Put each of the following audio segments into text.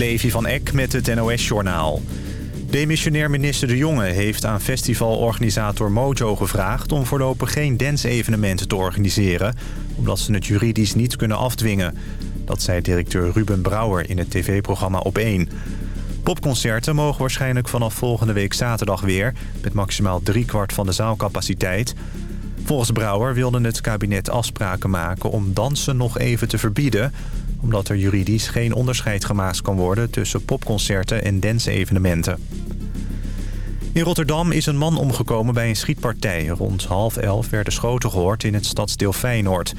Levi van Eck met het NOS-journaal. Demissionair minister De Jonge heeft aan festivalorganisator Mojo gevraagd... om voorlopig geen dance-evenementen te organiseren... omdat ze het juridisch niet kunnen afdwingen. Dat zei directeur Ruben Brouwer in het tv-programma Op1. Popconcerten mogen waarschijnlijk vanaf volgende week zaterdag weer... met maximaal driekwart van de zaalcapaciteit... Volgens Brouwer wilde het kabinet afspraken maken om dansen nog even te verbieden... omdat er juridisch geen onderscheid gemaakt kan worden tussen popconcerten en dance-evenementen. In Rotterdam is een man omgekomen bij een schietpartij. Rond half elf werden schoten gehoord in het stadsdeel Feyenoord.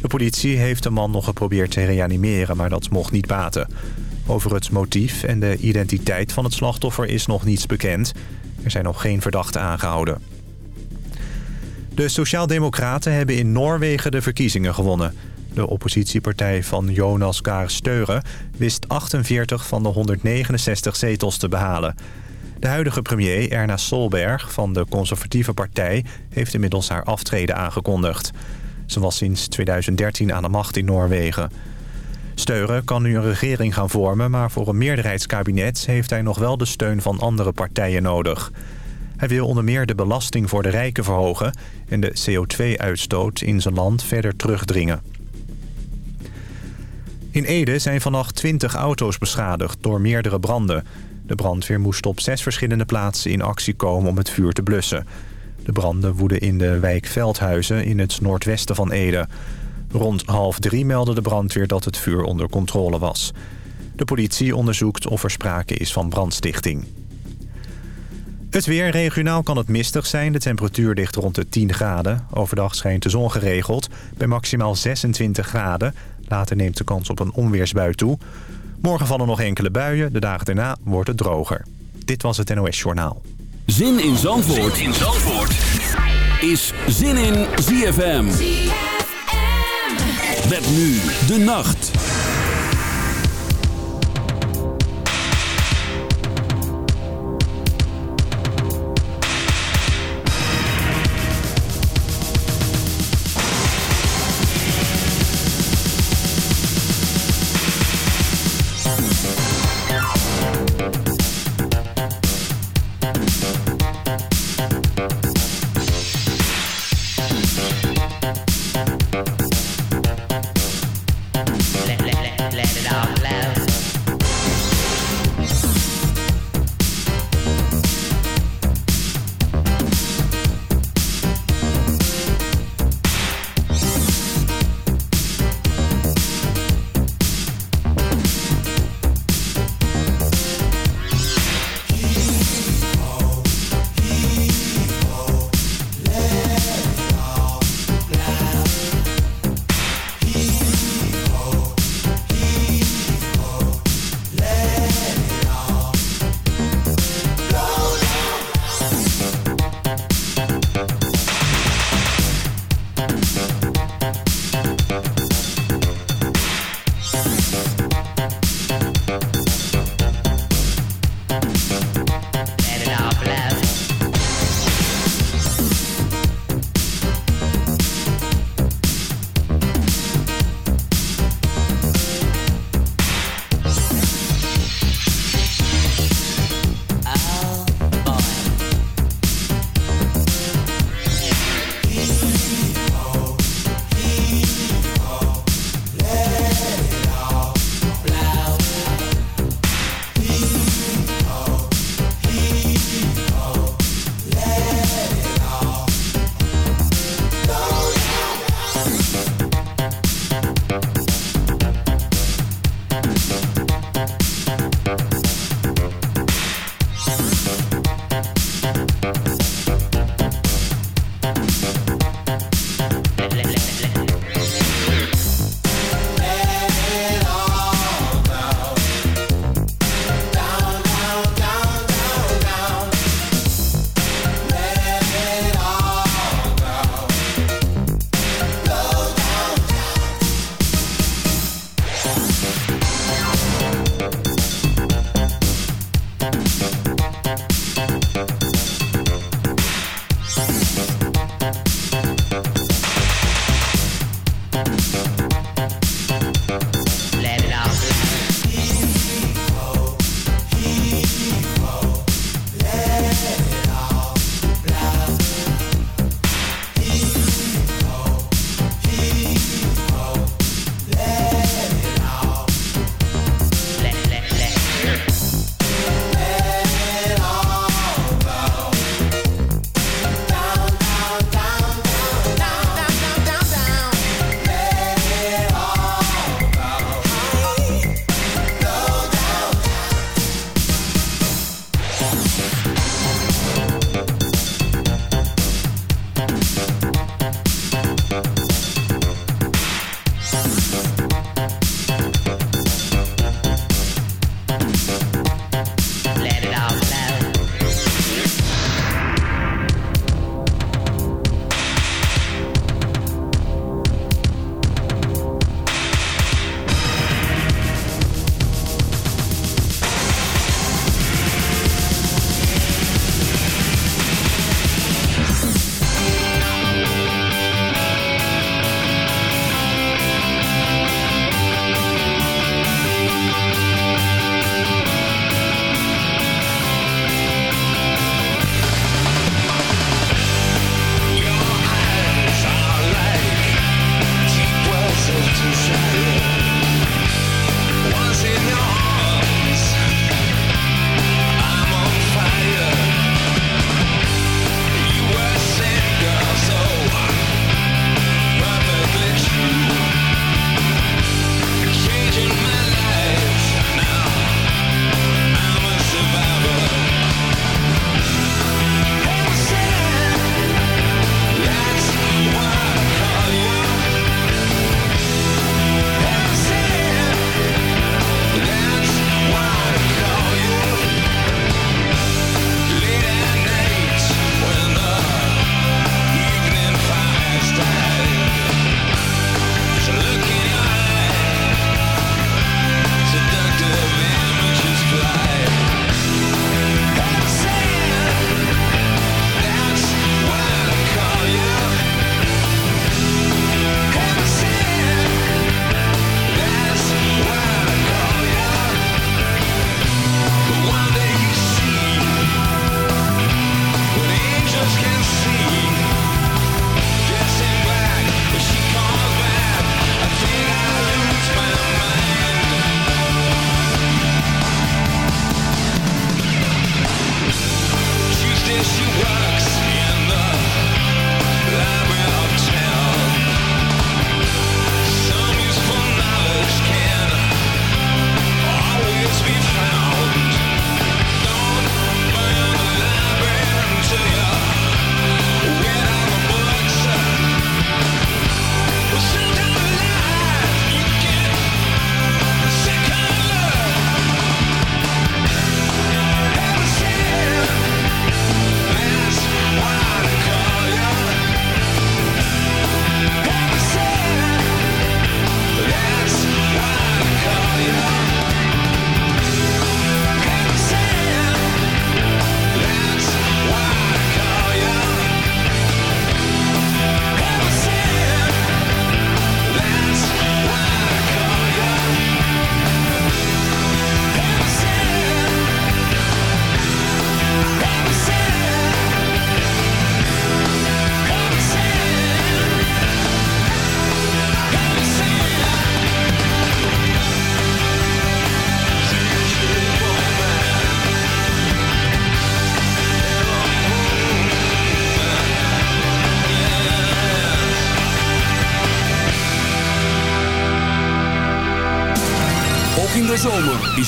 De politie heeft de man nog geprobeerd te reanimeren, maar dat mocht niet baten. Over het motief en de identiteit van het slachtoffer is nog niets bekend. Er zijn nog geen verdachten aangehouden. De Sociaaldemocraten hebben in Noorwegen de verkiezingen gewonnen. De oppositiepartij van Jonas Gahr Steuren wist 48 van de 169 zetels te behalen. De huidige premier Erna Solberg van de conservatieve partij... heeft inmiddels haar aftreden aangekondigd. Ze was sinds 2013 aan de macht in Noorwegen. Steuren kan nu een regering gaan vormen... maar voor een meerderheidskabinet heeft hij nog wel de steun van andere partijen nodig... Hij wil onder meer de belasting voor de rijken verhogen... en de CO2-uitstoot in zijn land verder terugdringen. In Ede zijn vannacht 20 auto's beschadigd door meerdere branden. De brandweer moest op zes verschillende plaatsen in actie komen om het vuur te blussen. De branden woeden in de wijk Veldhuizen in het noordwesten van Ede. Rond half drie meldde de brandweer dat het vuur onder controle was. De politie onderzoekt of er sprake is van brandstichting. Het weer. Regionaal kan het mistig zijn. De temperatuur ligt rond de 10 graden. Overdag schijnt de zon geregeld bij maximaal 26 graden. Later neemt de kans op een onweersbui toe. Morgen vallen nog enkele buien. De dagen daarna wordt het droger. Dit was het NOS Journaal. Zin in Zandvoort, zin in Zandvoort. is Zin in ZFM. ZFM. Met nu de nacht.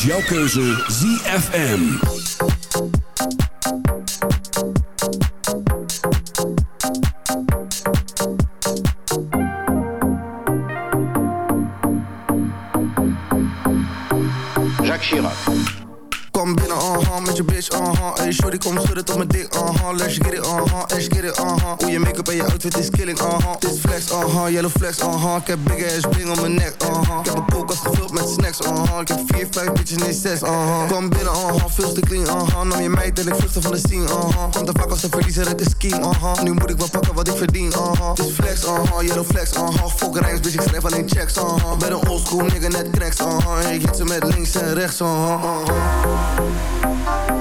Jouw keuze ZFM. Jacques Chirac. Kom binnen, uh-huh, met je bitch, uh-huh Hey shorty, kom schudden tot mijn dik, uh-huh. Let's get it, uh-huh, let's get it, uh-huh. Hoe je make-up en je outfit is killing, uh-huh. Dit flex, uh-huh, yellow flex, uh-huh. Ik heb big ass bling om mijn nek, uh-huh. Ik heb een koelkast gevuld met snacks, uh-huh. Ik heb vier, vijf bitches, nee zes, uh-huh. Kom binnen, uh-huh, veel te clean, uh-huh. Nam je meid en ik vluchtte van de scene, uh-huh. Komt te vaak als een verliezer uit de scheme, uh-huh. Nu moet ik wel pakken wat ik verdien, uh-huh. Dit flex, uh-huh, yellow flex, uh-huh. Fuck rijks, bitch, ik schrijf alleen checks, uh-huh. Ben een oldschool nigga, net cracks, uh-huh. Ik hit ze met links en rechts, uh-huh,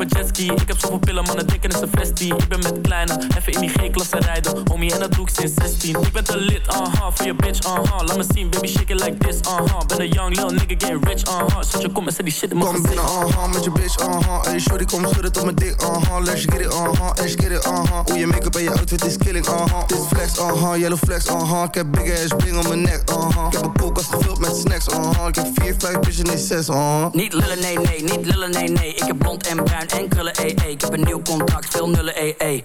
een jetski. Ik heb zoveel pillen, mannen denken is een vestie Ik ben met kleine, even in die G-klasse rijden. Homie, en dat doe ik sinds 16 Ik ben te lit, uh-huh, voor je bitch, uh-huh Laat me zien, baby, shake it like this, uh-huh Ben een young little nigga, get rich, uh-huh Zet je kom en zet die shit in mijn Kom binnen, uh-huh, met je bitch, uh-huh Hey shorty, kom schudden tot mijn dik, uh-huh Let's get it, uh-huh, let's get it, uh-huh Hoe je make-up en je outfit is killing, uh-huh Dit flex, uh-huh, yellow flex, uh-huh Ik heb big ass bling om mijn nek, uh-huh Ik heb een koelkast gevuld met snacks, uh-huh Ik heb 4, 5 bitches, nee 6, uh-huh Niet lullen, nee, nee, niet lullen, nee, nee. Ik heb blond en bruin en krullen, ee, Ik heb een nieuw contract, veel nullen, ee, ee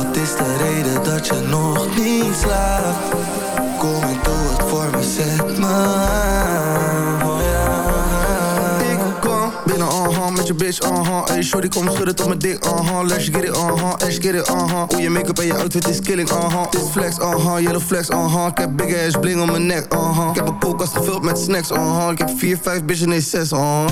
Wat is de reden dat je nog niet slaapt? Kom en doe het voor me, zet me aan. Oh ja. Ik kwam binnen, uh-huh, met je bitch, uh-huh Hey shorty, kom schudden tot mijn dik, uh-huh Let's get it, uh-huh, let's get it, uh-huh Hoe je make-up en je outfit is killing, uh-huh Dit flex, uh-huh, yellow flex, uh-huh Ik heb big ass bling om mijn nek, uh-huh Ik heb een koelkast gevuld met snacks, uh-huh Ik heb 4, 5 bitches, nee 6, uh-huh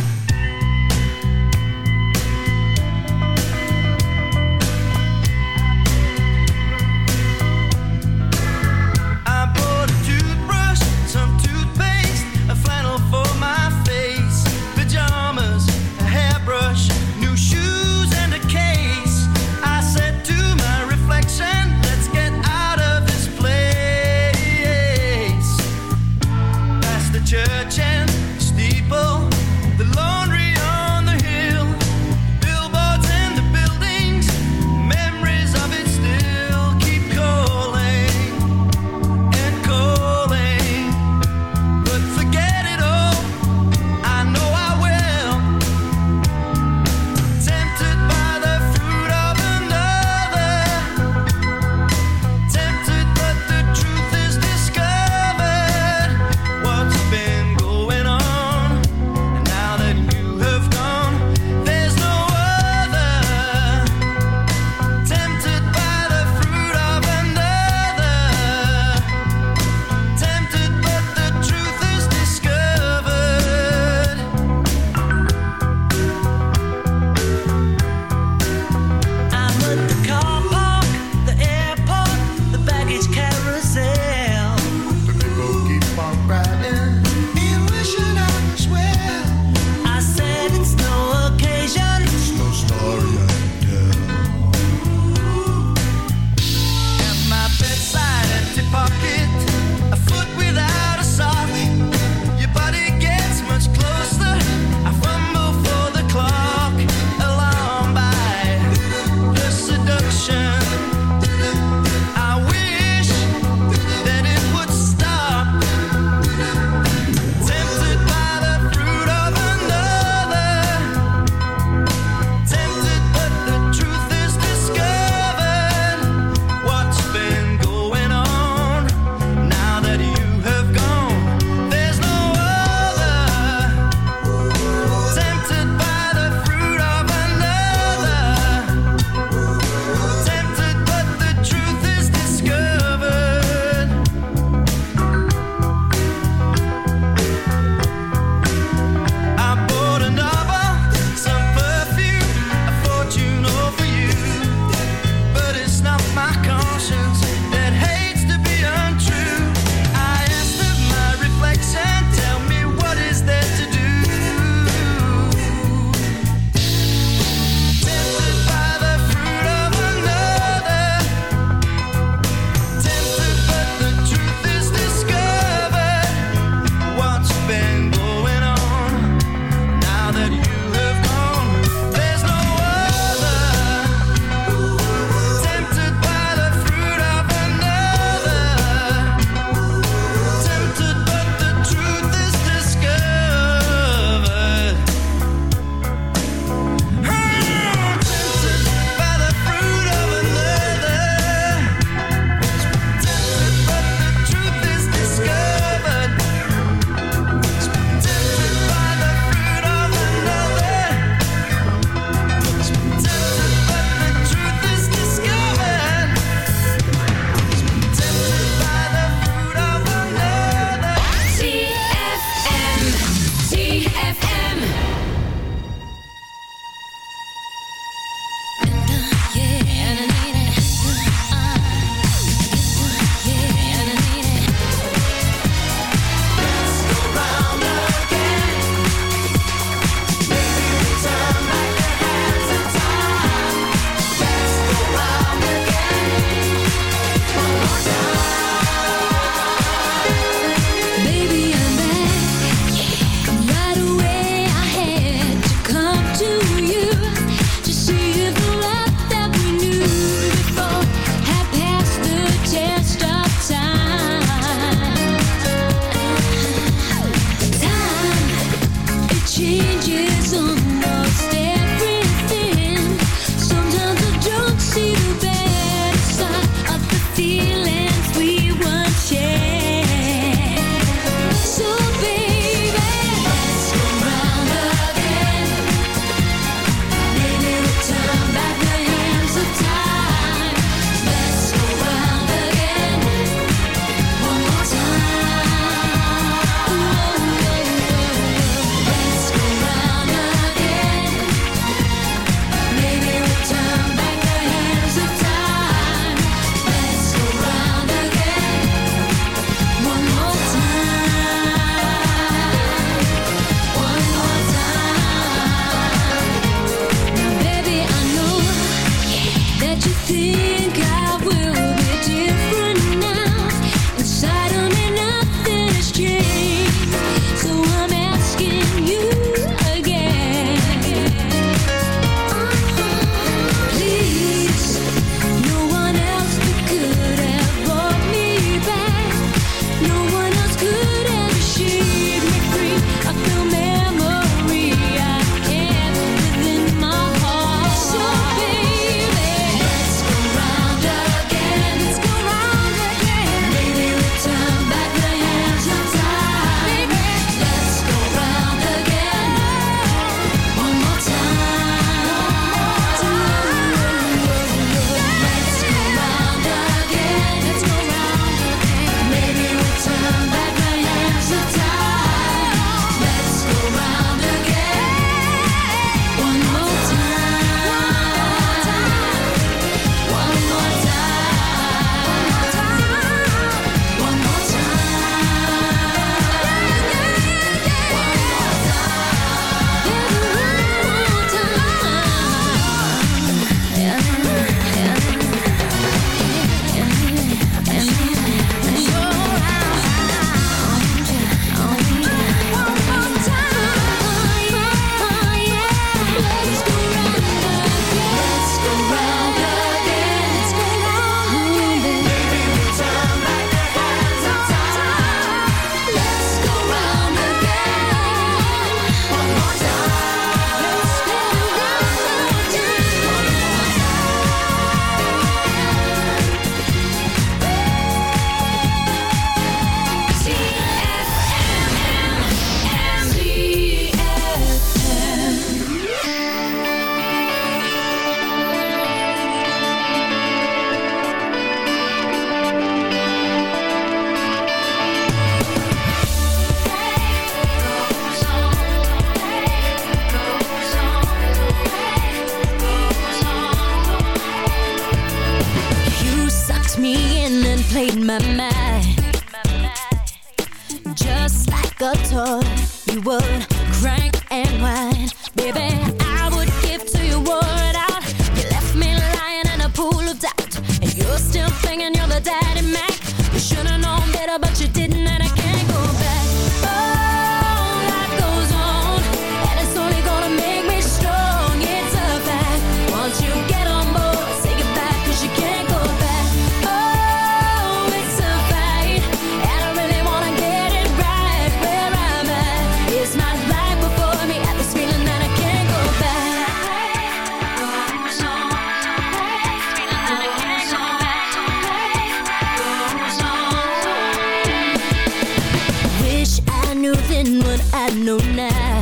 then what I know now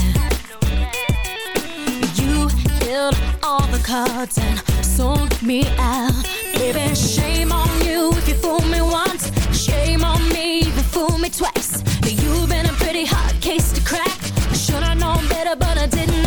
You held all the cards and sold me out. Baby, shame on you if you fool me once. Shame on me if you fool me twice. You've been a pretty hard case to crack. Should've known better, but I didn't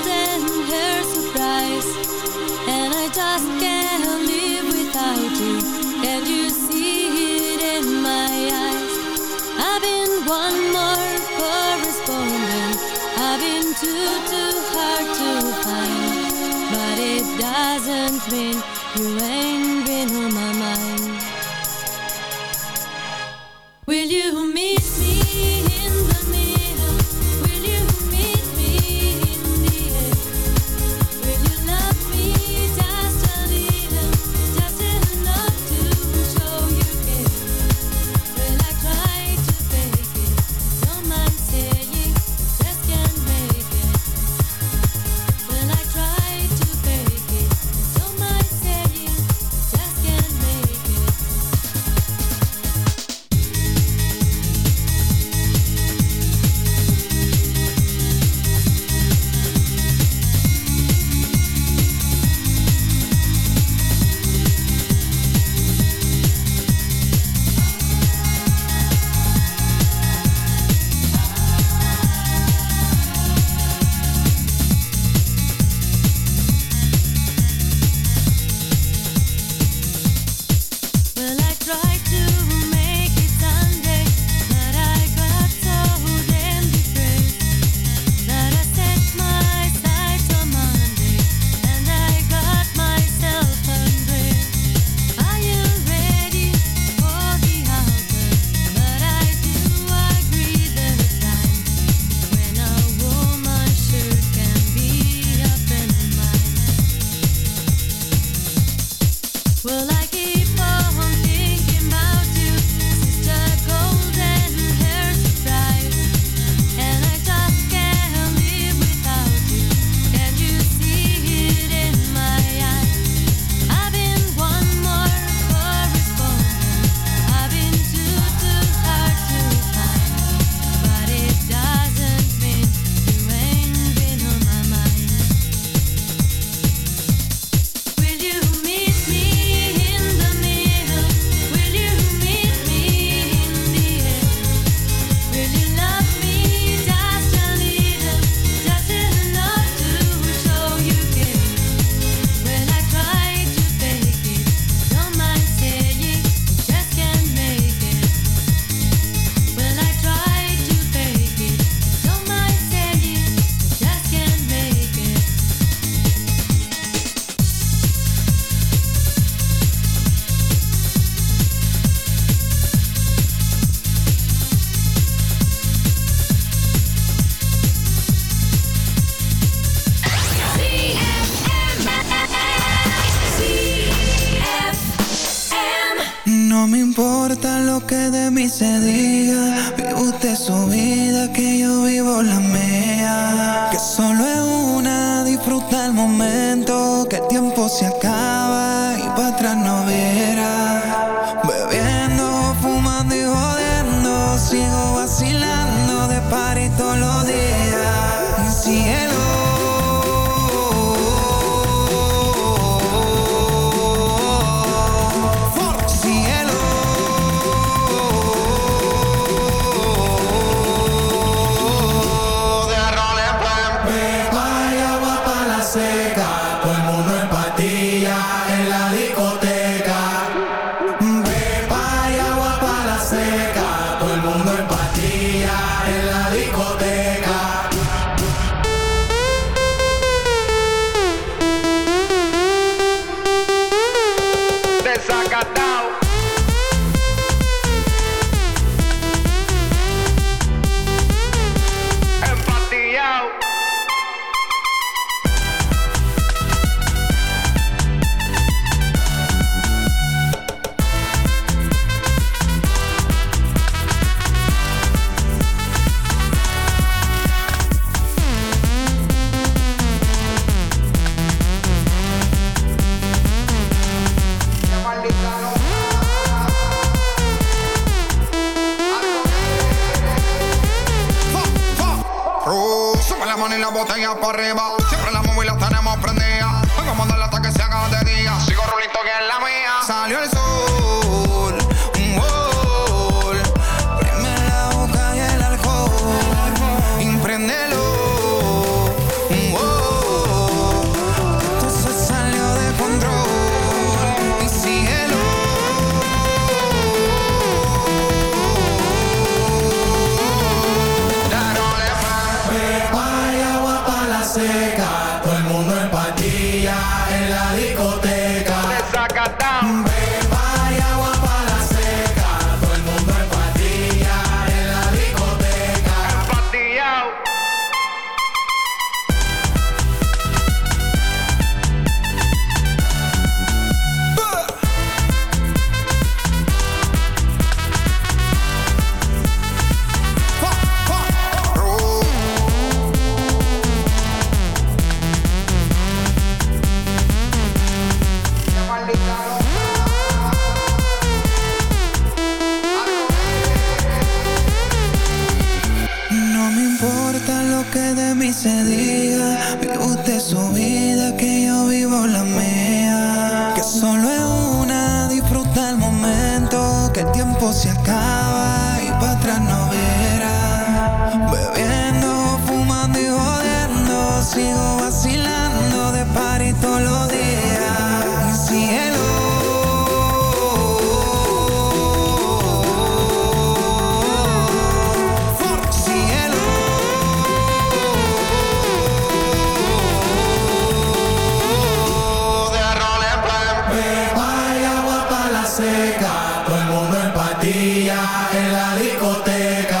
been, you ain't se diga Vive usted su vida que yo vivo la mía. Que solo es una, disfruta el momento Que el tiempo se acaba. Patilla en la discoteca.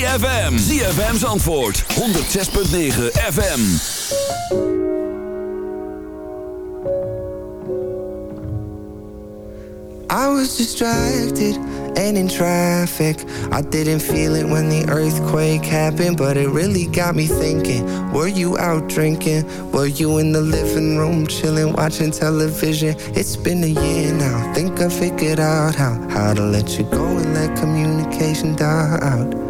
ZFM. ZFM's antwoord. 106.9 FM. I was distracted and in traffic. I didn't feel it when the earthquake happened, but it really got me thinking. Were you out drinking? Were you in the living room chilling, watching television? It's been a year now. Think I figured out how how to let you go and let communication die out.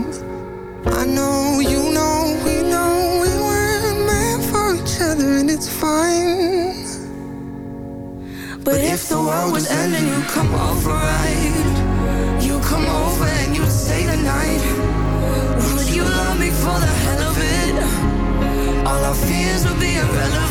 Was ending, you come over, right? You come over and you stay the night. Would you love me for the hell of it? All our fears would be irrelevant.